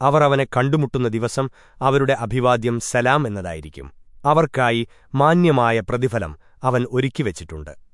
അവർ അവനെ കണ്ടുമുട്ടുന്ന ദിവസം അവരുടെ അഭിവാദ്യം സലാം എന്നതായിരിക്കും. അവർക്കായി മാന്യമായ പ്രതിഫലം അവൻ ഒരുക്കിവച്ചിട്ടുണ്ട്.